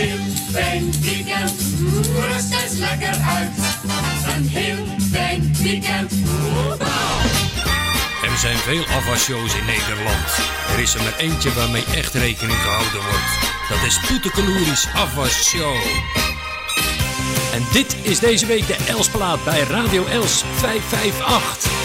heel fijn weekend, rust eens lekker uit. Een heel fijn weekend. Er zijn veel afwasshows in Nederland. Er is er maar eentje waarmee echt rekening gehouden wordt. Dat is Toetekeloeris Afwasshow. En dit is deze week de Elsplaat bij Radio Els 558.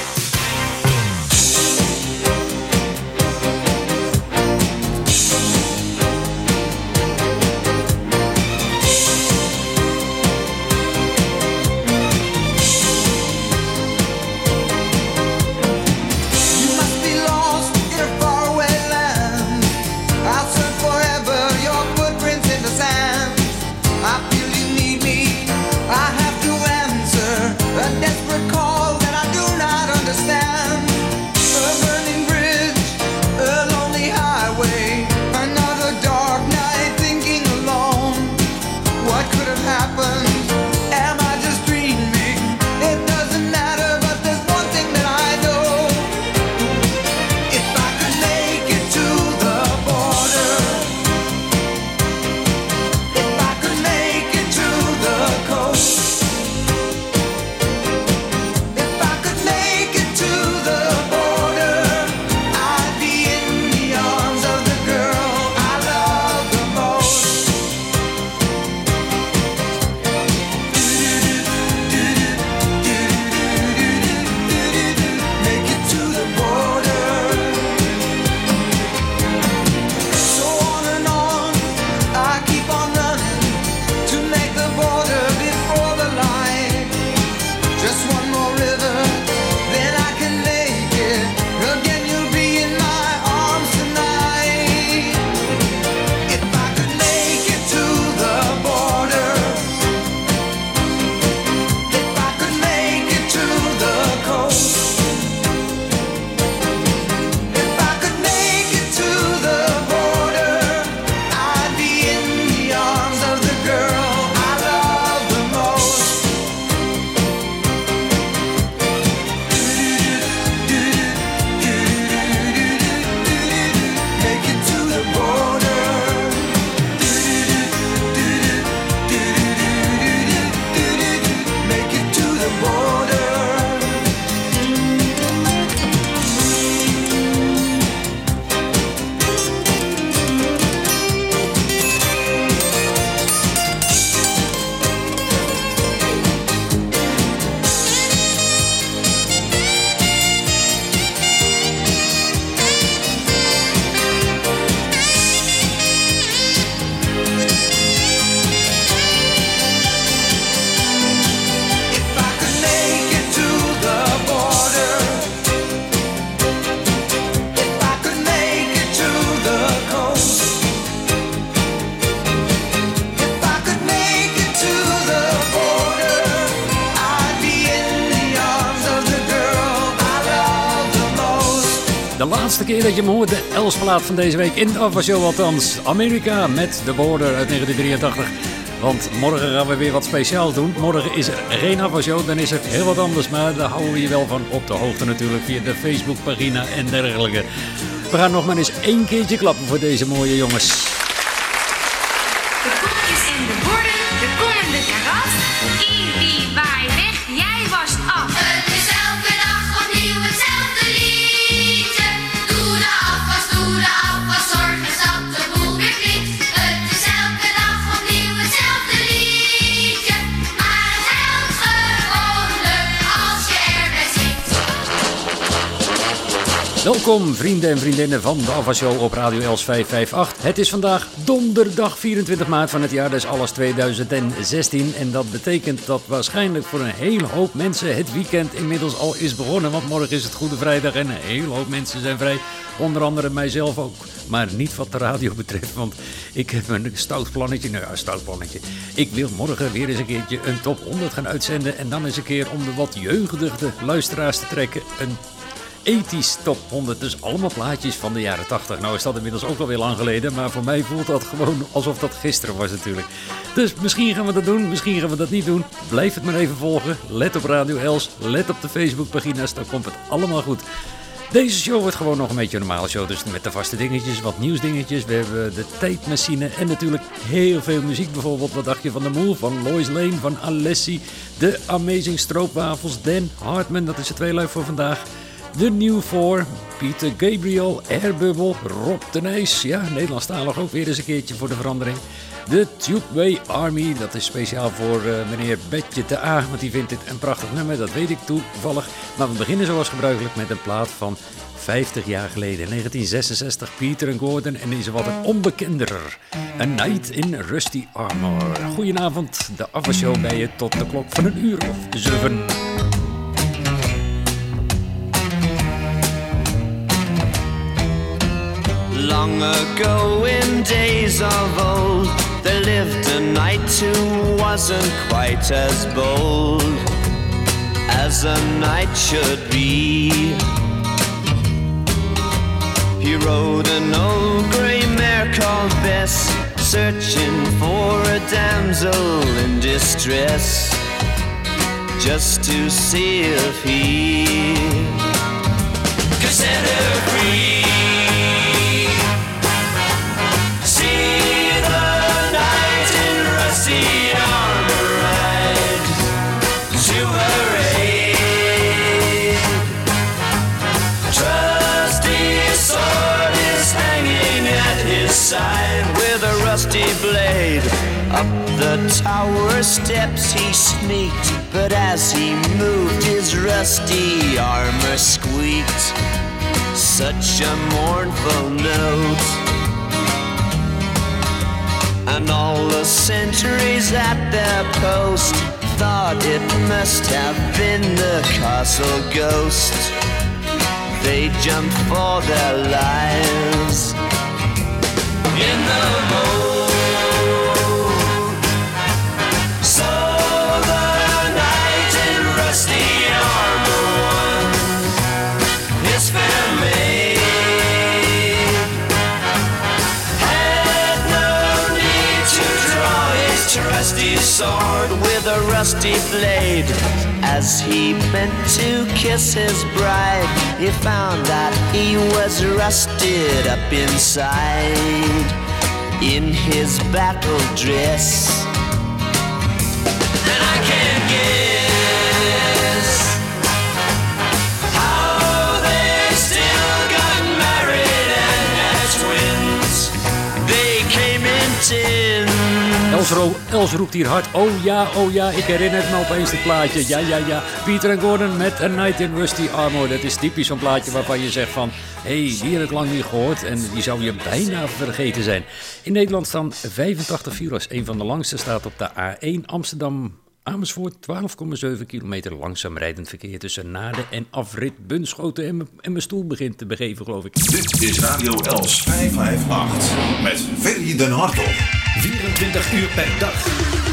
Dat je hem hoort, de Elsplaat van deze week in de Afwasshow althans. Amerika met de Border uit 1983. Want morgen gaan we weer wat speciaals doen. Morgen is er geen Afwasshow, dan is er heel wat anders. Maar daar houden we je wel van op de hoogte natuurlijk via de Facebookpagina en dergelijke. We gaan nog maar eens één keertje klappen voor deze mooie jongens. Welkom vrienden en vriendinnen van de Afwasshow op Radio Els 558. Het is vandaag donderdag 24 maart van het jaar des alles 2016. En dat betekent dat waarschijnlijk voor een hele hoop mensen het weekend inmiddels al is begonnen. Want morgen is het Goede Vrijdag en een hele hoop mensen zijn vrij. Onder andere mijzelf ook. Maar niet wat de radio betreft, want ik heb een stout plannetje. Nou ja, stout plannetje. Ik wil morgen weer eens een keertje een top 100 gaan uitzenden. En dan eens een keer om de wat jeugdige luisteraars te trekken. Een ethisch top 100. Dus allemaal plaatjes van de jaren 80. Nou is dat inmiddels ook alweer lang geleden. Maar voor mij voelt dat gewoon alsof dat gisteren was natuurlijk. Dus misschien gaan we dat doen, misschien gaan we dat niet doen. Blijf het maar even volgen. Let op Radio Els, let op de Facebookpagina's. Dan komt het allemaal goed. Deze show wordt gewoon nog een beetje een normale show. Dus met de vaste dingetjes, wat nieuwsdingetjes. We hebben de tijdmachine en natuurlijk heel veel muziek. Bijvoorbeeld, wat dacht je van de Moe, van Lois Lane, van Alessi. De Amazing Stroopwafels, Dan Hartman, dat is het tweeluik voor vandaag. De New Four, Pieter Gabriel, Airbubble, Rob de Nijs. Ja, Nederlandstalig ook weer eens een keertje voor de verandering. De Tubeway Army, dat is speciaal voor eh, meneer Betje de A, want die vindt dit een prachtig nummer, dat weet ik toevallig. Maar we beginnen zoals gebruikelijk met een plaat van 50 jaar geleden, 1966, Peter en Gordon en is wat een onbekender. A Night in Rusty Armor. Goedenavond, de afwasshow bij je tot de klok van een uur of zeven. Long ago, in days of old, there lived a knight who wasn't quite as bold as a knight should be. He rode an old grey mare called Bess, searching for a damsel in distress, just to see if he could set her free. Rusty blade. Up the tower steps he sneaked, but as he moved, his rusty armor squeaked. Such a mournful note. And all the sentries at their post thought it must have been the castle ghost. They jumped for their lives in the. His trusty sword with a rusty blade. As he bent to kiss his bride, he found that he was rusted up inside in his battle dress. Els, Els roept hier hard. Oh ja, oh ja, ik herinner me opeens het plaatje. Ja, ja, ja. Peter en Gordon met A Night in Rusty Armor. Dat is typisch zo'n plaatje waarvan je zegt van... Hey, die heb ik lang niet gehoord en die zou je bijna vergeten zijn. In Nederland staan 85 files. Een van de langste staat op de A1 Amsterdam... Amersfoort 12,7 kilometer langzaam rijdend verkeer tussen Naden en afrit Bunschoten. En, mijn stoel begint te begeven, geloof ik. Dit is Radio Els 558 met Ferry den Hartog. 24 uur per dag.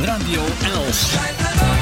Radio Els.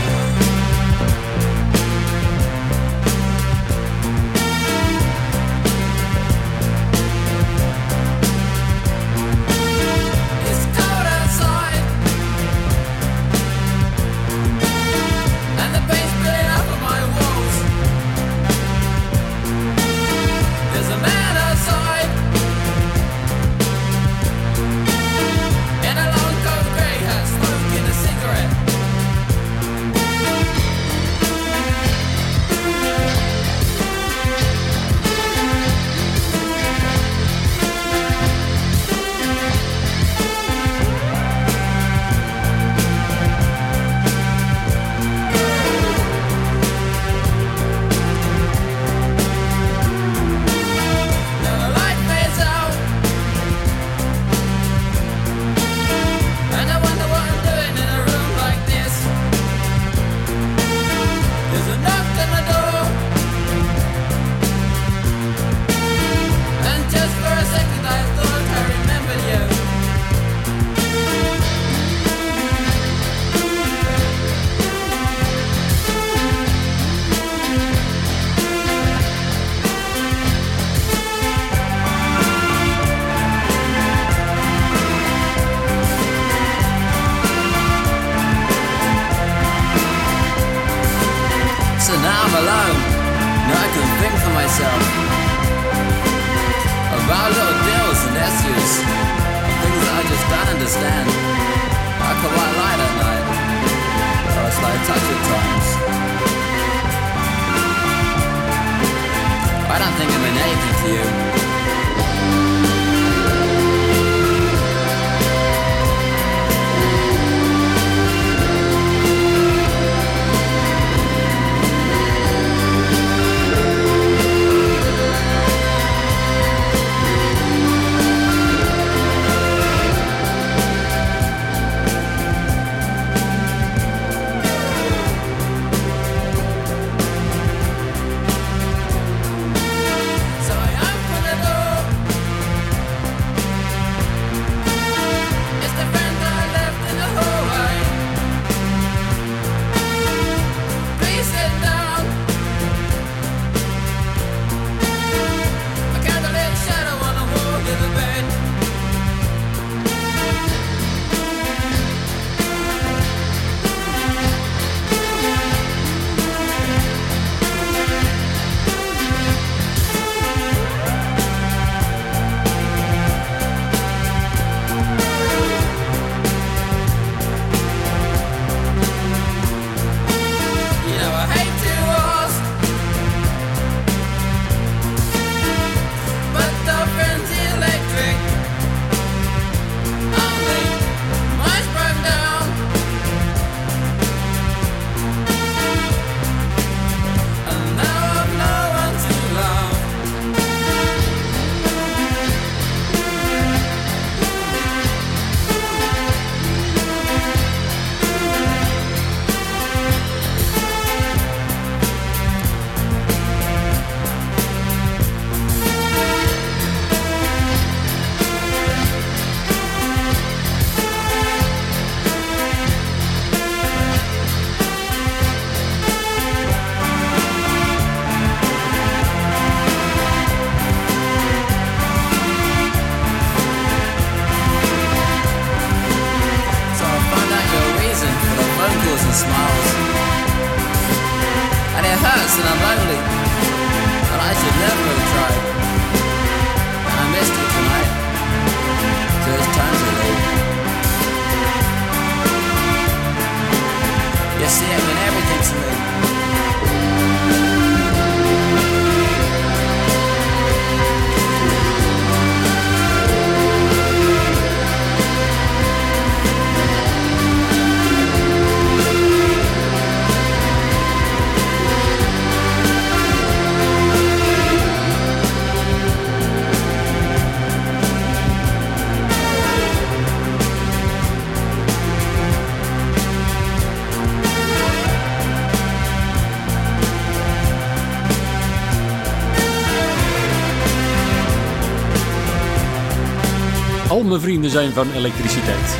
Vrienden zijn van elektriciteit.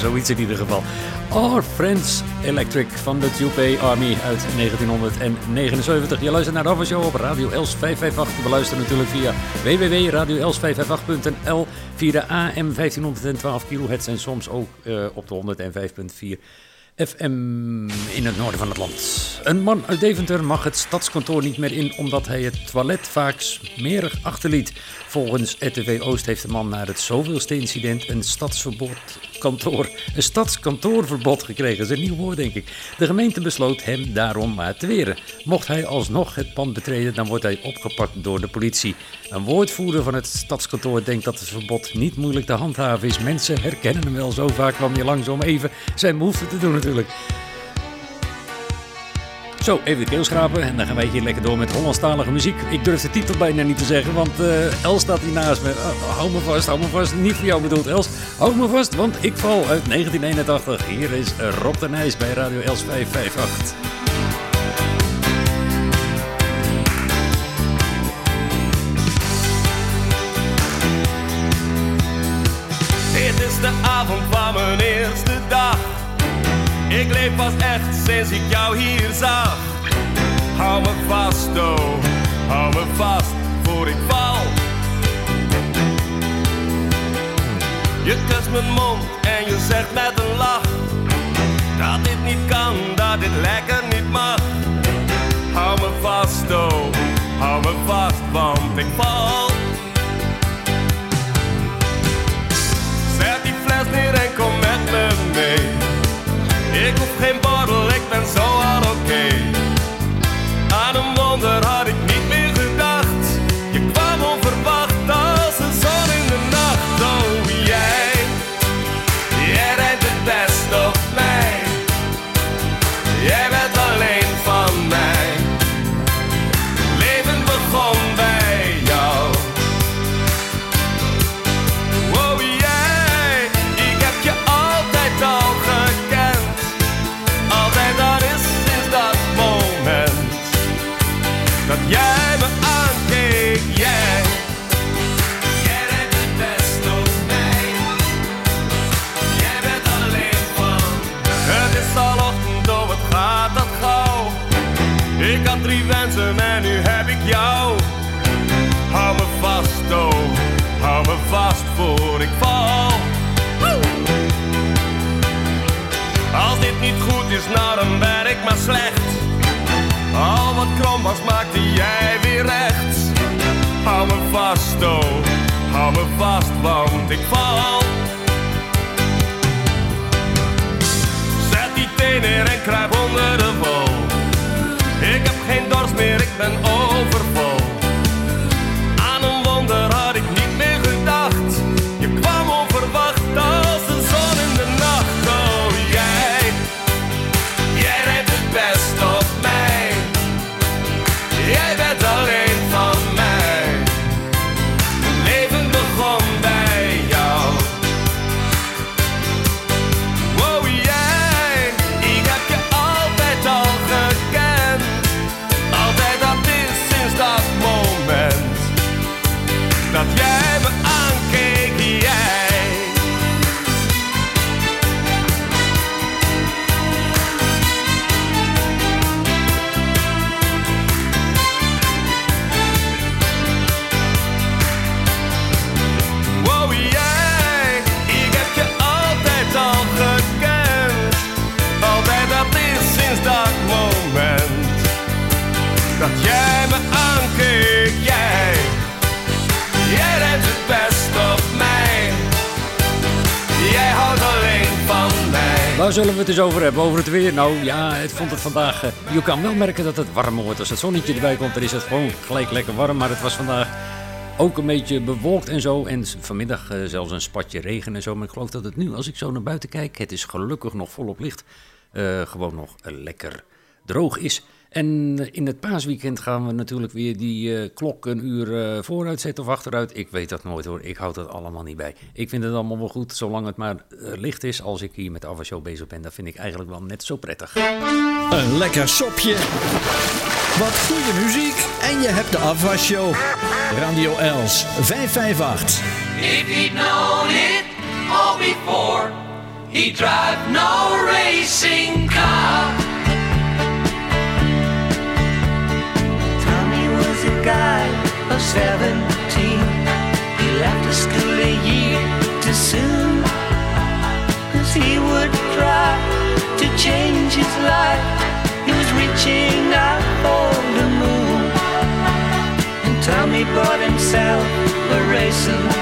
Zoiets in ieder geval. Our Friends Electric van de Tupé Army uit 1979. Je luistert naar de Avashow op Radio Els 558. We beluisteren natuurlijk via www.radioels558.nl via de AM 1512 kHz en soms ook eh, op de 105.4 FM in het noorden van het land. Een man uit Deventer mag het stadskantoor niet meer in omdat hij het toilet vaak smerig achterliet. Volgens RTV Oost heeft de man na het zoveelste incident een stadsverbod een stadskantoorverbod gekregen. Dat is een nieuw woord, denk ik. De gemeente besloot hem daarom maar te weren. Mocht hij alsnog het pand betreden, dan wordt hij opgepakt door de politie. Een woordvoerder van het stadskantoor denkt dat het verbod niet moeilijk te handhaven is. Mensen herkennen hem wel. Zo vaak kwam hij langs om even zijn behoefte te doen natuurlijk. Zo, even de keel schrapen en dan gaan wij hier lekker door met Hollandstalige muziek. Ik durf de titel bijna niet te zeggen, want eh, Els staat hier naast me. Oh, hou me vast, hou me vast. Niet voor jou bedoeld, Els. Hou me vast, want ik val uit 1981. Hier is Rob de Nijs bij Radio Els 558. Dit is de avond van mijn eerste dag. Ik leef pas echt sinds ik jou hier zag. Hou me vast, oh, hou me vast voor ik val. Je kust mijn mond en je zegt met een lach dat dit niet kan, dat dit lekker niet mag. Hou me vast, oh, hou me vast, want ik val. Geen borrel, ik ben zo al oké. Aan een wonder had ik niet is, dan ben ik maar slecht. Al wat krom was, maakte jij weer recht. Hou me vast, oh, hou me vast, want ik val. Zet die teen neer en kruip onder de wol. Ik heb geen dorst meer, ik ben overvol. Aan een wonder Nou ja, ik vond het vandaag... eh, je kan wel merken dat het warmer wordt. Als het zonnetje erbij komt, dan is het gewoon gelijk lekker warm. Maar het was vandaag ook een beetje bewolkt en zo. En vanmiddag eh, zelfs een spatje regen en zo. Maar ik geloof dat het nu, als ik zo naar buiten kijk... het is gelukkig nog volop licht. eh, gewoon nog lekker droog is. En in het paasweekend gaan we natuurlijk weer die eh, klok een uur eh, vooruit zetten of achteruit. Ik weet dat nooit hoor. Ik houd dat allemaal niet bij. Ik vind het allemaal wel goed, zolang het maar eh, licht is. Als ik hier met de Avashow bezig ben, dat vind ik eigenlijk wel net zo prettig. Een lekker sopje. Wat goede muziek. En je hebt de afwasshow. Radio Els 558. If he'd known it all before, he'd drive no racing car. Of 17. He left the school a year too soon. Cause he would try to change his life. He was reaching out for the moon. And Tommy bought himself a racing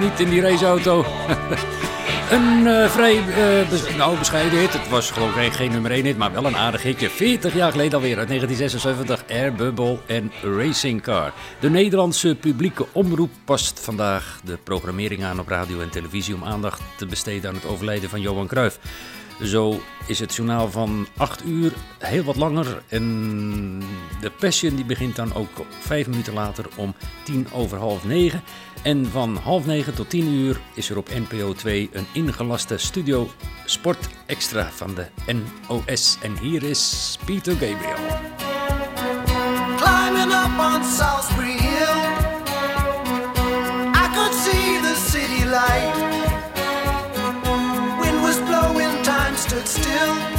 niet in die raceauto. Een eh, vrij eh, nou, bescheiden hit. Het was geloof ik geen nummer 1 hit, maar wel een aardig hitje. 40 jaar geleden alweer, uit 1976. Air Bubble en Racing Car. De Nederlandse publieke omroep past vandaag de programmering aan op radio en televisie... om aandacht te besteden aan het overlijden van Johan Cruijff. Zo is het journaal van 8 uur heel wat langer. En de Passion die begint dan ook vijf minuten later om tien over half negen. En van half negen tot 10 uur is er op NPO 2 een ingelaste studio Sport Extra van de NOS. En hier is Peter Gabriel. Climbing still.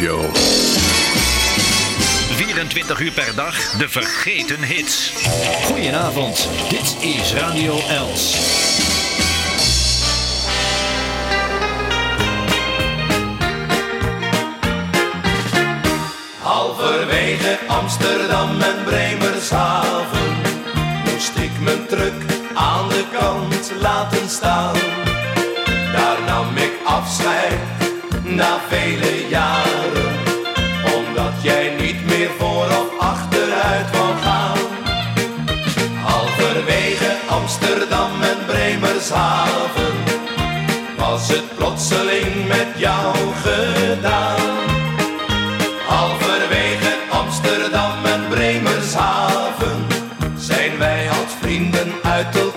Show. 24 uur per dag de vergeten hits. Goedenavond, dit is Radio Els. Halverwege Amsterdam en Bremershaven moest ik mijn truck aan de kant laten staan. Daar nam ik afscheid na vele was het plotseling met jou gedaan. Halverwege Amsterdam en Bremershaven zijn wij als vrienden uit elkaar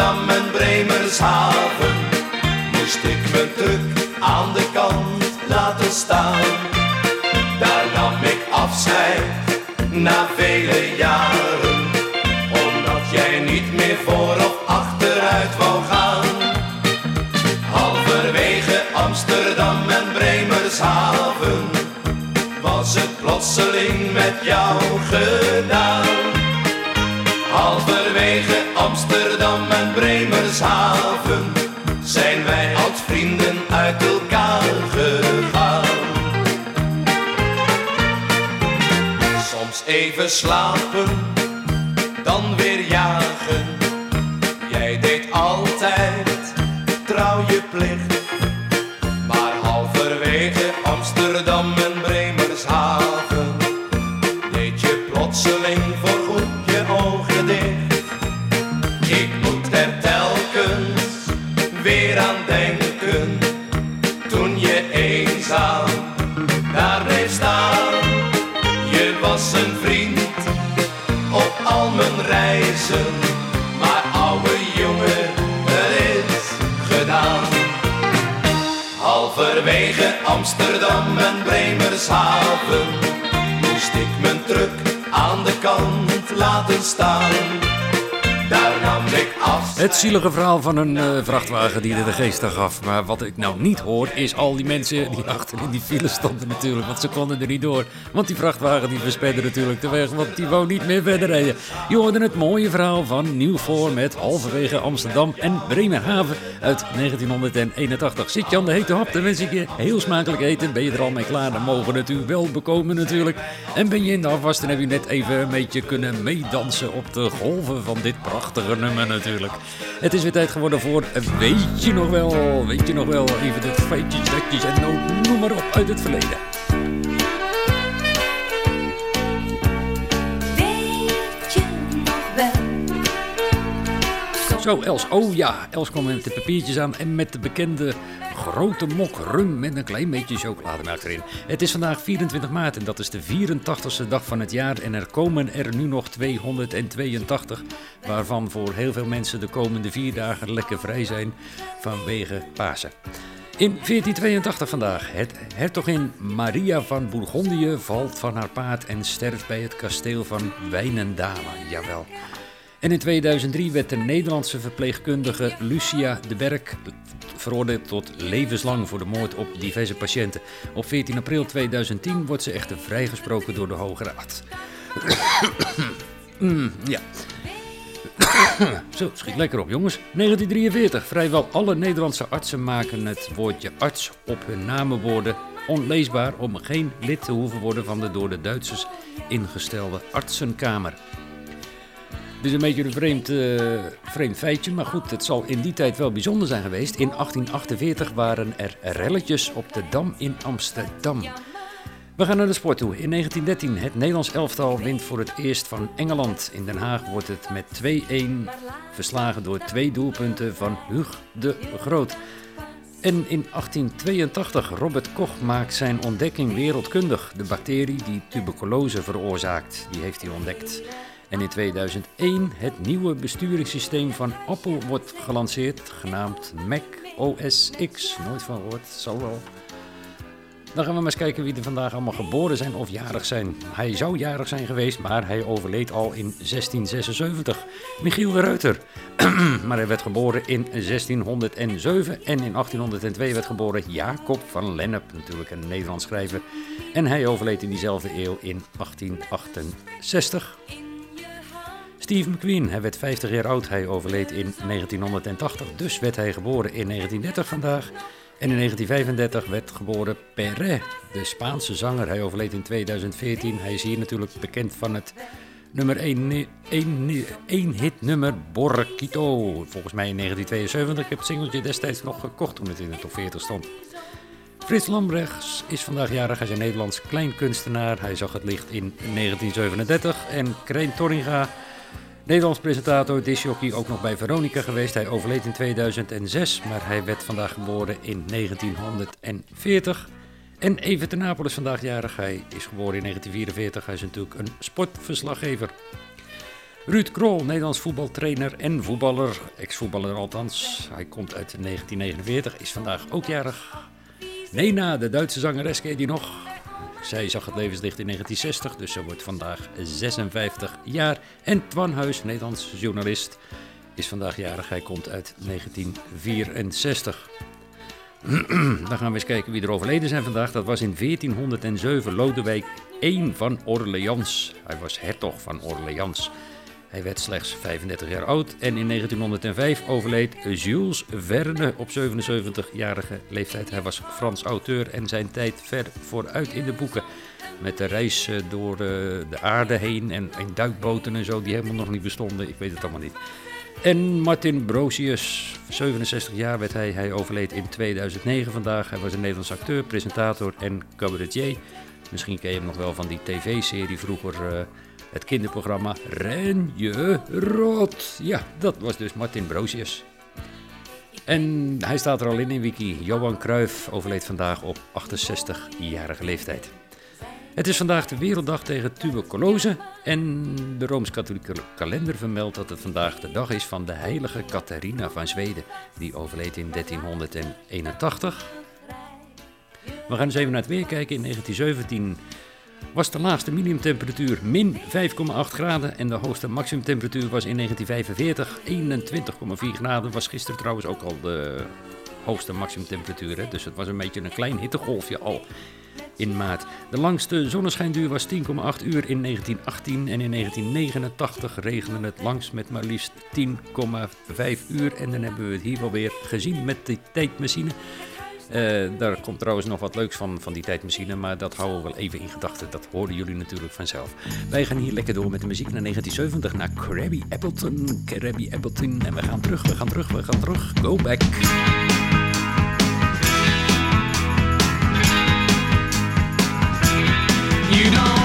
Amsterdam en Bremershaven moest ik mijn truck aan de kant laten staan. Daar nam ik afscheid na vele jaren, omdat jij niet meer voor of achteruit wou gaan. Halverwege Amsterdam en Bremershaven was het plotseling met jou gedaan. Halverwege Amsterdam en Bremershaven zijn wij als vrienden uit elkaar gegaan. Soms even slapen, maar oude jongen, het is gedaan. Halverwege Amsterdam en Bremershaven moest ik mijn truck aan de kant laten staan. Het zielige verhaal van een eh, vrachtwagen die er de geest gaf. Maar wat ik nou niet hoor, is al die mensen die achter in die file stonden natuurlijk. Want ze konden er niet door. Want die vrachtwagen die versperde natuurlijk de weg, want die wou niet meer verder rijden. Je hoorde het mooie verhaal van Nieuwvoor met halverwege Amsterdam en Bremerhaven uit 1981. Zit je aan de hete hap, dan wens ik je heel smakelijk eten. Ben je er al mee klaar, dan mogen het u wel bekomen natuurlijk. En ben je in de afwas, dan heb je net even een beetje kunnen meedansen op de golven van dit prachtige nummer natuurlijk. Het is weer tijd geworden voor Weet je nog wel? Weet je nog wel? Even de feitjes, wetjes en noem maar op uit het verleden. Zo, Els. Oh ja, Els kwam met de papiertjes aan en met de bekende grote mok rum met een klein beetje chocolademelk erin. Het is vandaag 24 maart en dat is de 84ste dag van het jaar en er komen er nu nog 282, waarvan voor heel veel mensen de komende vier dagen lekker vrij zijn vanwege Pasen. In 1482 vandaag. Het hertogin Maria van Bourgondië valt van haar paard en sterft bij het kasteel van Wijnendalen. Jawel. En in 2003 werd de Nederlandse verpleegkundige Lucia de Berk veroordeeld tot levenslang voor de moord op diverse patiënten. Op 14 april 2010 wordt ze echter vrijgesproken door de Hoge Raad. Mm, ja. Zo, schiet lekker op jongens. 1943. Vrijwel alle Nederlandse artsen maken het woordje arts op hun namenwoorden onleesbaar om geen lid te hoeven worden van de door de Duitsers ingestelde artsenkamer. Dit is een beetje een vreemd, eh, vreemd feitje, maar goed, het zal in die tijd wel bijzonder zijn geweest. In 1848 waren er relletjes op de Dam in Amsterdam. We gaan naar de sport toe. In 1913 het Nederlands elftal wint voor het eerst van Engeland. In Den Haag wordt het met 2-1 verslagen door twee doelpunten van Huug de Groot. En in 1882 Robert Koch maakt zijn ontdekking wereldkundig. De bacterie die tuberculose veroorzaakt, die heeft hij ontdekt. En in 2001 het nieuwe besturingssysteem van Apple wordt gelanceerd, genaamd Mac OS X. Nooit van gehoord, zal wel. Dan gaan we maar eens kijken wie er vandaag allemaal geboren zijn of jarig zijn. Hij zou jarig zijn geweest, maar hij overleed al in 1676. Michiel de Ruiter. maar hij werd geboren in 1607 en in 1802 werd geboren Jacob van Lennep, natuurlijk een Nederlands schrijver. En hij overleed in diezelfde eeuw in 1868. Steve McQueen, hij werd 50 jaar oud, hij overleed in 1980, dus werd hij geboren in 1930 vandaag. En in 1935 werd geboren Perret, de Spaanse zanger. Hij overleed in 2014. Hij is hier natuurlijk bekend van het nummer 1, 1, hit nummer Borquito. Volgens mij in 1972. Ik heb het singeltje destijds nog gekocht toen het in de top 40 stond. Frits Lambrechts is vandaag jarig. Hij is een Nederlands kleinkunstenaar. Hij zag het licht in 1937. En Kreen Torringa, Nederlands presentator, disjockey, ook nog bij Veronica geweest. Hij overleed in 2006, maar hij werd vandaag geboren in 1940. En Evert de Napel is vandaag jarig. Hij is geboren in 1944. Hij is natuurlijk een sportverslaggever. Ruud Krol, Nederlands voetbaltrainer en voetballer. Ex-voetballer althans. Hij komt uit 1949, is vandaag ook jarig. Nena, de Duitse zangeres, ken die nog? Zij zag het levenslicht in 1960, dus ze wordt vandaag 56 jaar. En Twan Huis, Nederlands journalist, is vandaag jarig. Hij komt uit 1964. Dan gaan we eens kijken wie er overleden zijn vandaag. Dat was in 1407 Lodewijk I van Orleans. Hij was hertog van Orleans. Hij werd slechts 35 jaar oud en in 1905 overleed Jules Verne op 77-jarige leeftijd. Hij was Frans auteur en zijn tijd ver vooruit in de boeken. Met de reis eh, door eh, de aarde heen en, en duikboten en zo die helemaal nog niet bestonden. Ik weet het allemaal niet. En Martin Brosius, 67 jaar werd hij. Hij overleed in 2009 vandaag. Hij was een Nederlands acteur, presentator en cabaretier. Misschien ken je hem nog wel van die tv-serie vroeger... eh, het kinderprogramma Ren je rot. Ja, dat was dus Martin Brosius. En hij staat er al in in wiki. Johan Cruijff overleed vandaag op 68-jarige leeftijd. Het is vandaag de Werelddag tegen tuberculose. En de Rooms-Katholieke kalender vermeldt dat het vandaag de dag is van de heilige Catharina van Zweden. Die overleed in 1381. We gaan eens even naar het weer kijken. In 1917 was de laagste minimumtemperatuur min 5,8 graden en de hoogste maximumtemperatuur was in 1945 21,4 graden. Was gisteren trouwens ook al de hoogste maximumtemperatuur, hè? dus het was een beetje een klein hittegolfje al in maart. De langste zonneschijnduur was 10,8 uur in 1918 en in 1989 regende het langs met maar liefst 10,5 uur. En dan hebben we het hier wel weer gezien met de tijdmachine. Eh, daar komt trouwens nog wat leuks van, van die tijdmachine, maar dat houden we wel even in gedachten. Dat hoorden jullie natuurlijk vanzelf. Wij gaan hier lekker door met de muziek naar 1970, naar Krabby Appleton. Krabby Appleton. En we gaan terug, we gaan terug, we gaan terug. Go back. You don't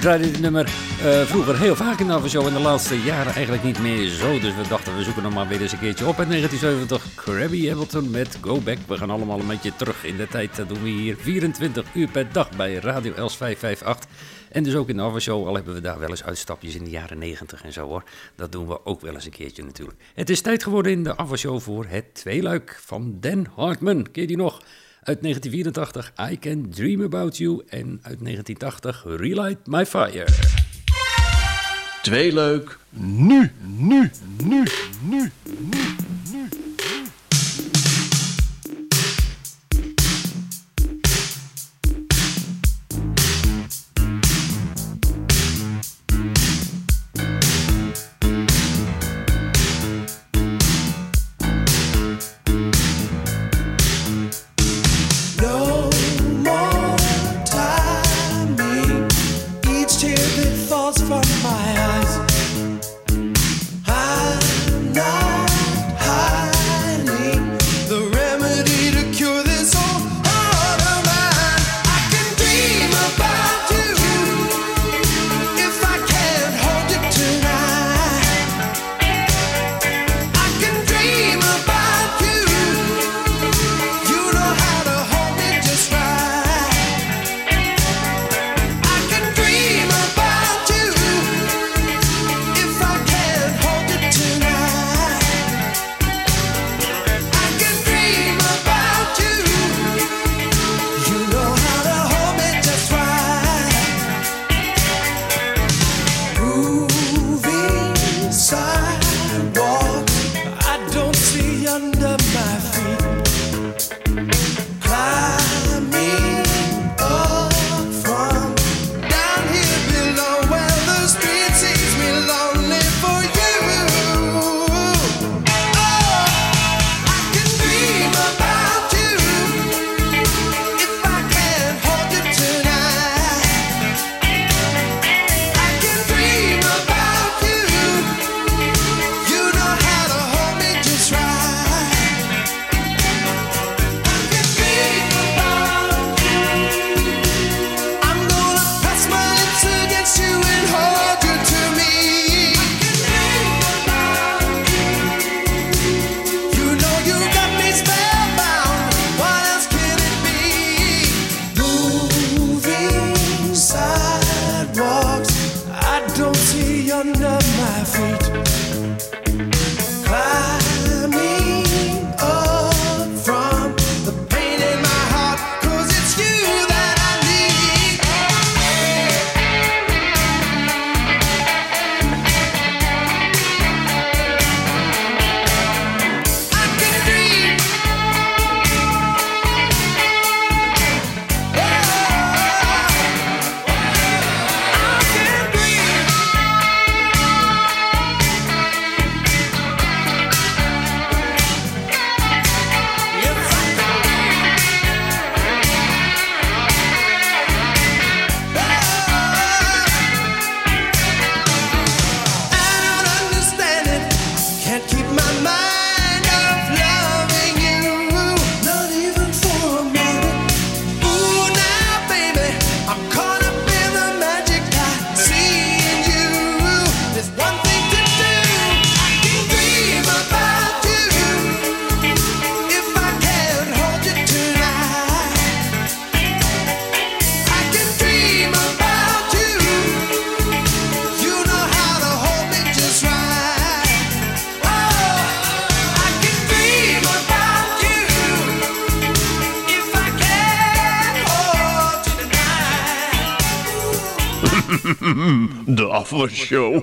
draaide dit nummer eh, vroeger heel vaak in de avondshow. En de laatste jaren eigenlijk niet meer zo. Dus we dachten, we zoeken hem maar weer eens een keertje op. In 1970, Krabby Hamilton met Go Back. We gaan allemaal een beetje terug in de tijd. Dat doen we hier 24 uur per dag bij Radio Els 558. En dus ook in de avondshow, al hebben we daar wel eens uitstapjes in de jaren 90 en zo hoor. Dat doen we ook wel eens een keertje natuurlijk. Het is tijd geworden in de avondshow voor het tweeluik van Dan Hartman. Je die nog? Uit 1984, I Can Dream About You. En uit 1980, Relight My Fire. Tweeluik, nu, nu, nu, nu, nu. No De afwasshow.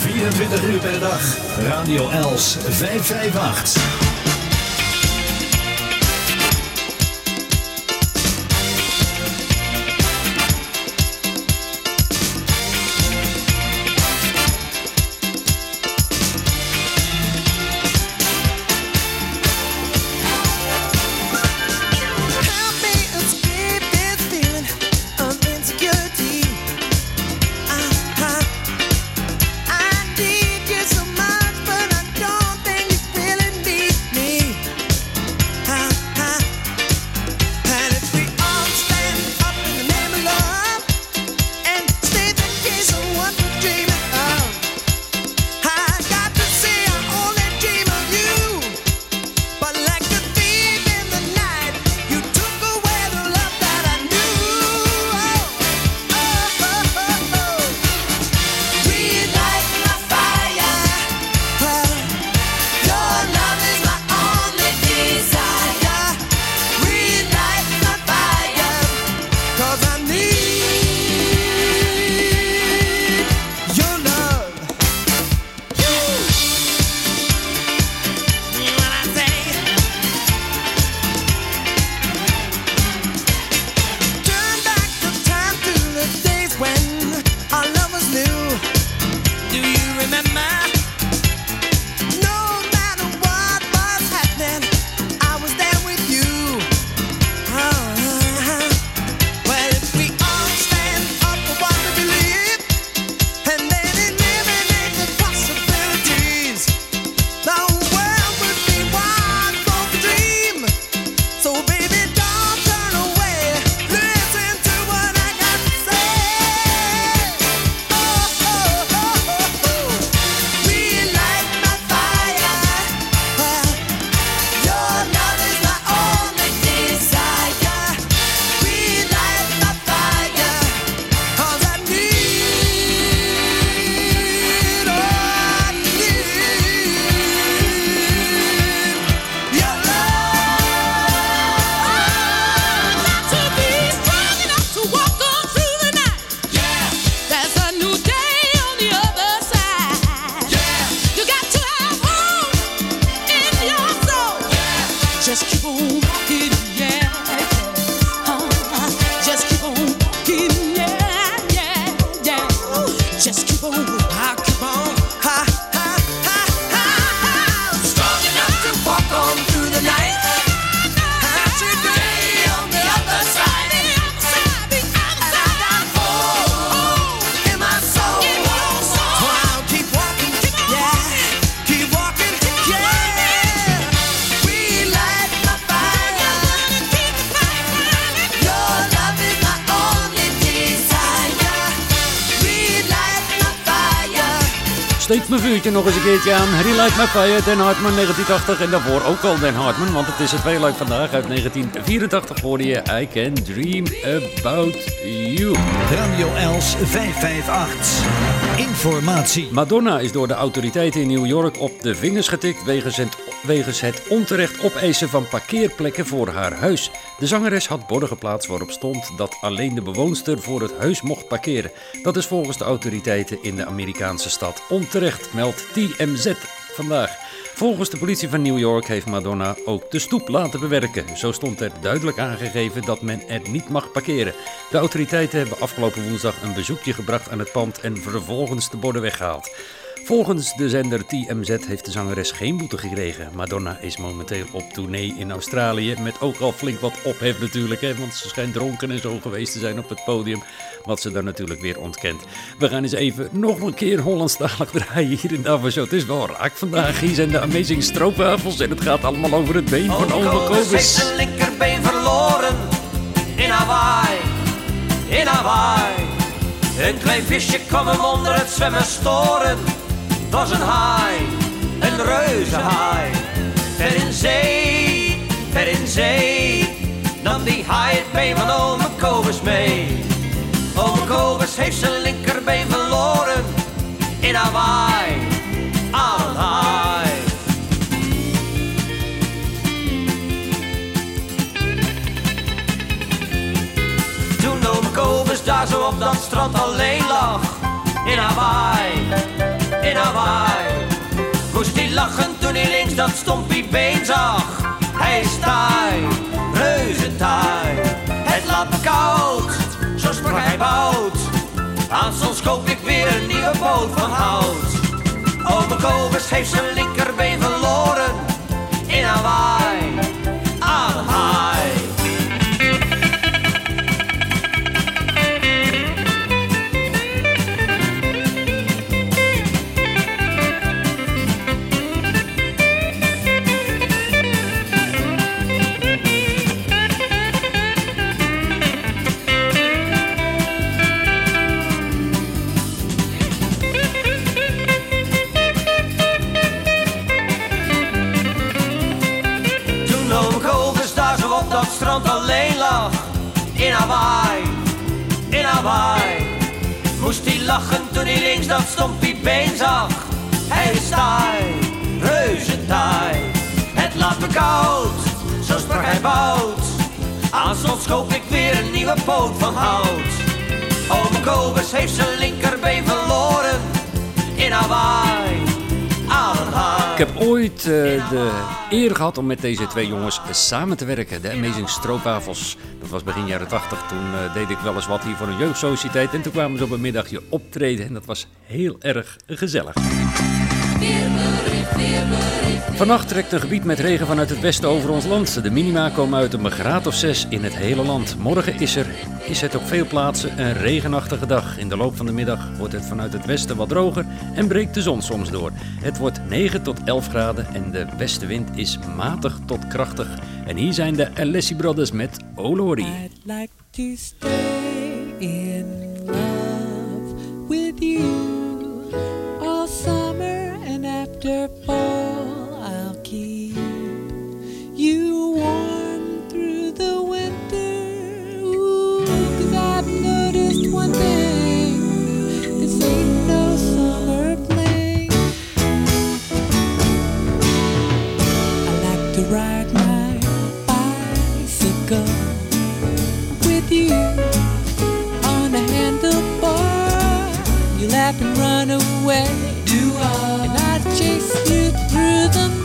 24 uur per dag. Radio Els 558. Mijn vuurtje nog eens een keertje aan. Relight My Fire, Den Hartman 1980. En daarvoor ook al Den Hartman, want het is het tweeluik vandaag uit 1984 hoorde je I Can Dream About You. Radio Els 558. Informatie. Madonna is door de autoriteiten in New York op de vingers getikt wegens het, wegens het onterecht opeisen van parkeerplekken voor haar huis. De zangeres had borden geplaatst waarop stond dat alleen de bewoonster voor het huis mocht parkeren. Dat is volgens de autoriteiten in de Amerikaanse stad onterecht, meldt TMZ vandaag. Volgens de politie van New York heeft Madonna ook de stoep laten bewerken. Zo stond er duidelijk aangegeven dat men er niet mag parkeren. De autoriteiten hebben afgelopen woensdag een bezoekje gebracht aan het pand en vervolgens de borden weggehaald. Volgens de zender TMZ heeft de zangeres geen boete gekregen. Madonna is momenteel op tournee in Australië met ook al flink wat ophef natuurlijk. Hè, want ze schijnt dronken en zo geweest te zijn op het podium. Wat ze dan natuurlijk weer ontkent. We gaan eens even nog een keer Hollandstalig draaien hier in de Ava Show. Het is wel raak vandaag. Hier zijn de Amazing Stroopwafels en het gaat allemaal over het been van Ome Kobus heeft zijn linkerbeen verloren in Hawaii, in Hawaii. Een klein visje kwam hem onder het zwemmen storen. Was een haai, een reuzenhaai. Ver in zee, ver in zee, nam die haai het been van ome Kobus mee. Ome Kobus heeft zijn linkerbeen verloren in Hawaii, aan haai. Toen ome Kobus daar zo op dat strand alleen lag In Hawaii, in Hawaii Moest hij lachen toen hij links dat stompie been zag. Hij is taai, reuze taai. Het me koud, zo sprak hij bout. Aanstonds koop ik weer een nieuwe boot van hout. Ome Kobus heeft zijn linkerbeen verloren In Hawaii, Hawaii, in Hawaii Moest hij lachen toen hij links dat stompie been zag. Hij is taai, reuze taai. Het laat me koud, zo sprak hij bout. Aanstonds koop ik weer een nieuwe poot van hout. Ome Kobus heeft zijn linkerbeen verloren In Hawaii, aan Ik heb ooit eh, de eer gehad om met deze twee jongens samen te werken. De Amazing Stroopwafels. Dat was begin jaren 80. Toen eh, deed ik wel eens wat hier voor een jeugdsociëteit. En toen kwamen ze op een middagje optreden. En dat was heel erg gezellig. Vannacht trekt een gebied met regen vanuit het westen over ons land. De minima komen uit een graad of 6 in het hele land. Morgen is, er, is het op veel plaatsen een regenachtige dag. In de loop van de middag wordt het vanuit het westen wat droger en breekt de zon soms door. Het wordt 9 tot 11 graden en de westenwind is matig tot krachtig. En hier zijn de Alessi Brothers met Olori. I'd like to stay in love with you And run away. Do I? And I chase you through the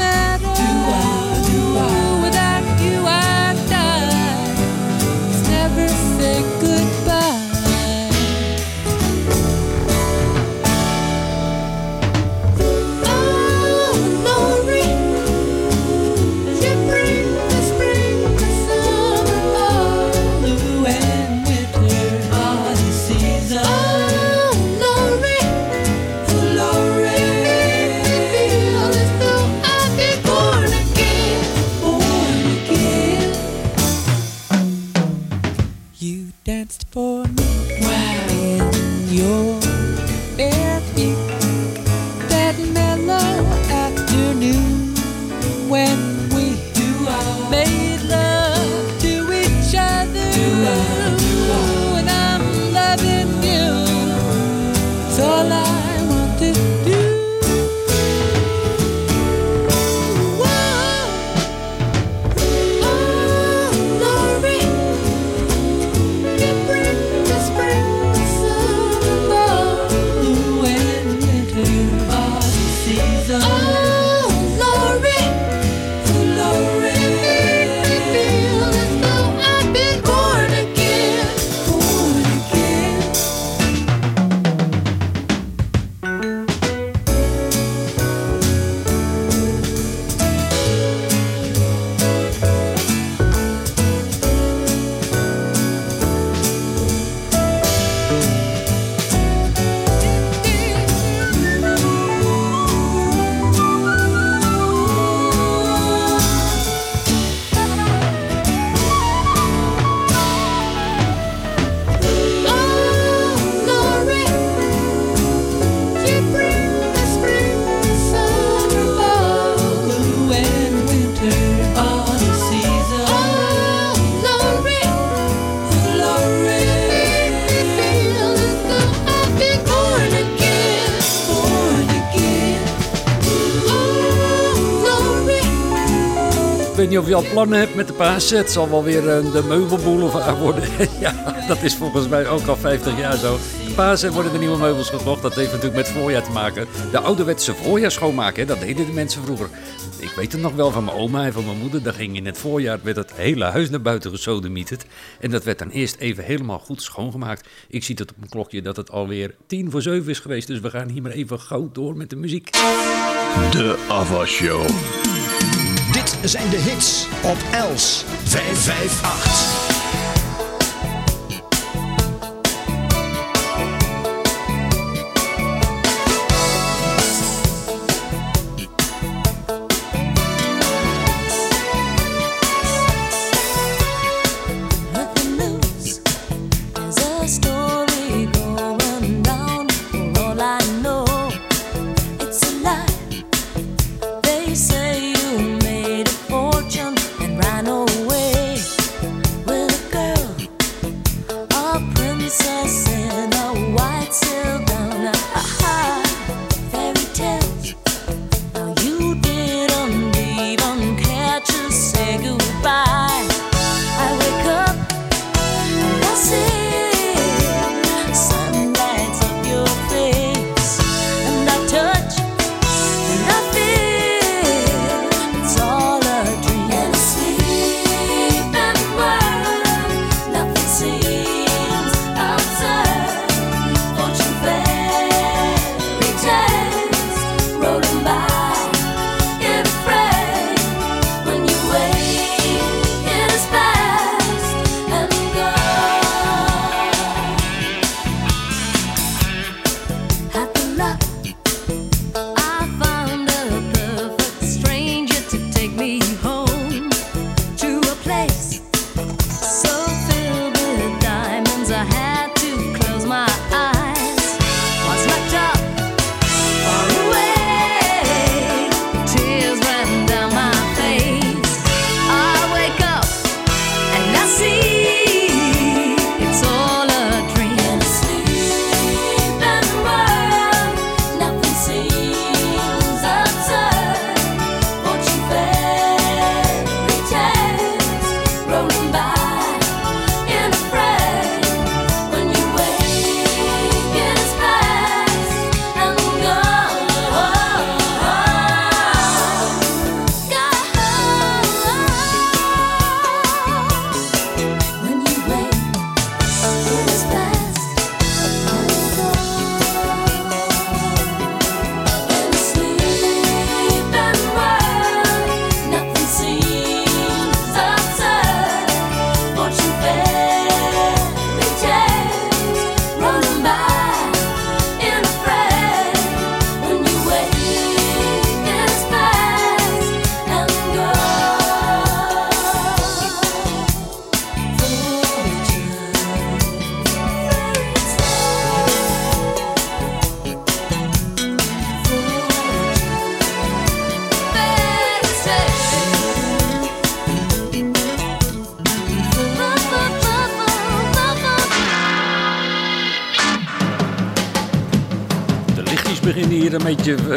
of je al plannen hebt met de paas. Het zal wel weer eh, de meubelboulevard worden. ja, dat is volgens mij ook al 50 jaar zo. De Pasen worden de nieuwe meubels gekocht. Dat heeft natuurlijk met voorjaar te maken. De ouderwetse voorjaar schoonmaken, dat deden de mensen vroeger. Ik weet het nog wel van mijn oma en van mijn moeder. Daar ging in het voorjaar werd het hele huis naar buiten gesodemieterd. En dat werd dan eerst even helemaal goed schoongemaakt. Ik zie het op mijn klokje dat het alweer tien voor zeven is geweest. Dus we gaan hier maar even gauw door met de muziek. De Ava Show. Dit zijn de hits op Els 558.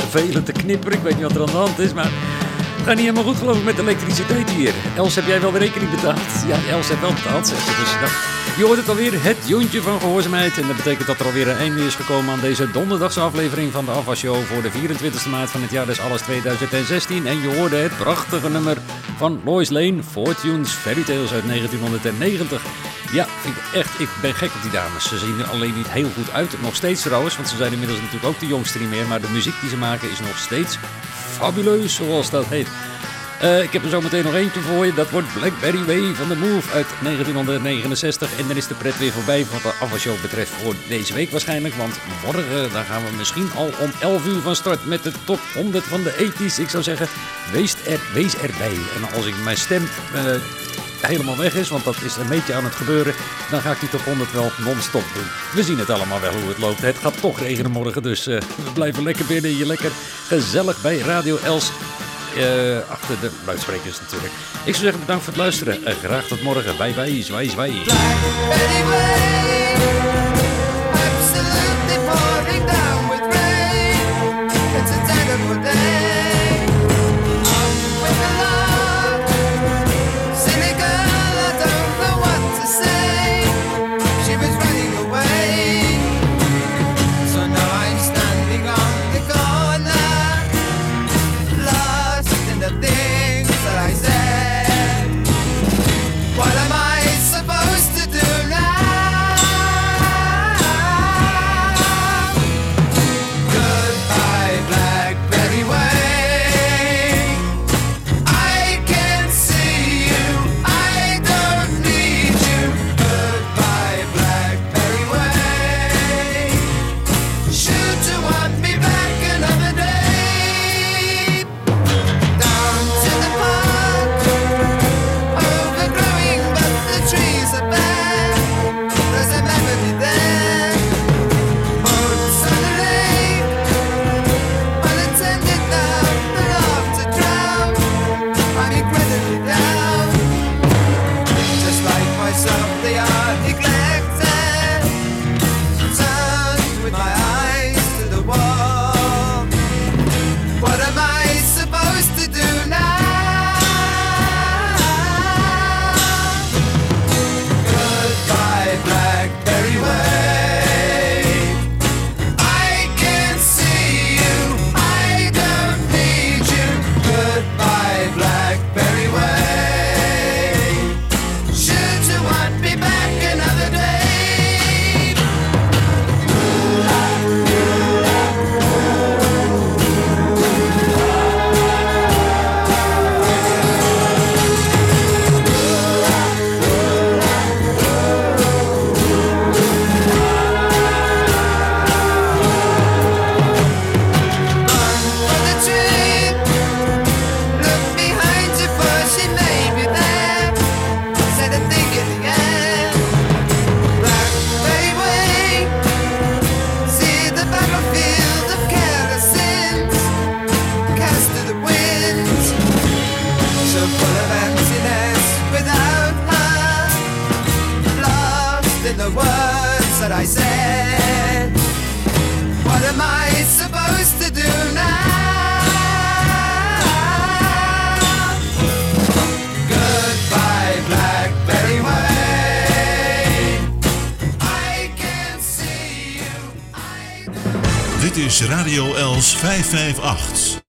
Velen te knipperen. Ik weet niet wat er aan de hand is, maar het gaat niet helemaal goed geloof ik met de elektriciteit hier. Els, heb jij wel de rekening betaald? Ja, Els heeft wel betaald, zegt ze. Dus, nou, je hoort het alweer, het jontje van gehoorzaamheid. En dat betekent dat er alweer een einde is gekomen aan deze donderdagse aflevering van de Afwa Show voor de 24e maart van het jaar des alles 2016. En je hoorde het prachtige nummer van Lois Lane, Fortunes Fairy Tales uit 1990. Ja, ik, echt, ik ben gek op die dames. Ze zien er alleen niet heel goed uit. Nog steeds trouwens, want ze zijn inmiddels natuurlijk ook de jongste niet meer. Maar de muziek die ze maken is nog steeds fabuleus, zoals dat heet. Eh, ik heb er zo meteen nog eentje voor je. Dat wordt Blackberry Way van de Move uit 1969. En dan is de pret weer voorbij wat de afwasshow betreft voor deze week waarschijnlijk. Want morgen dan gaan we misschien al om 11 uur van start met de top 100 van de 80s. Ik zou zeggen, wees, er, wees erbij. En als ik mijn stem eh, helemaal weg is, want dat is een beetje aan het gebeuren, dan ga ik die top 100 wel non-stop doen. We zien het allemaal wel hoe het loopt. Het gaat toch regenen morgen, dus eh, we blijven lekker binnen. Je lekker gezellig bij Radio Els. Eh, achter de luidsprekers natuurlijk. Ik zou zeggen bedankt voor het luisteren. en graag tot morgen. Bye bye, zwaai zwaai.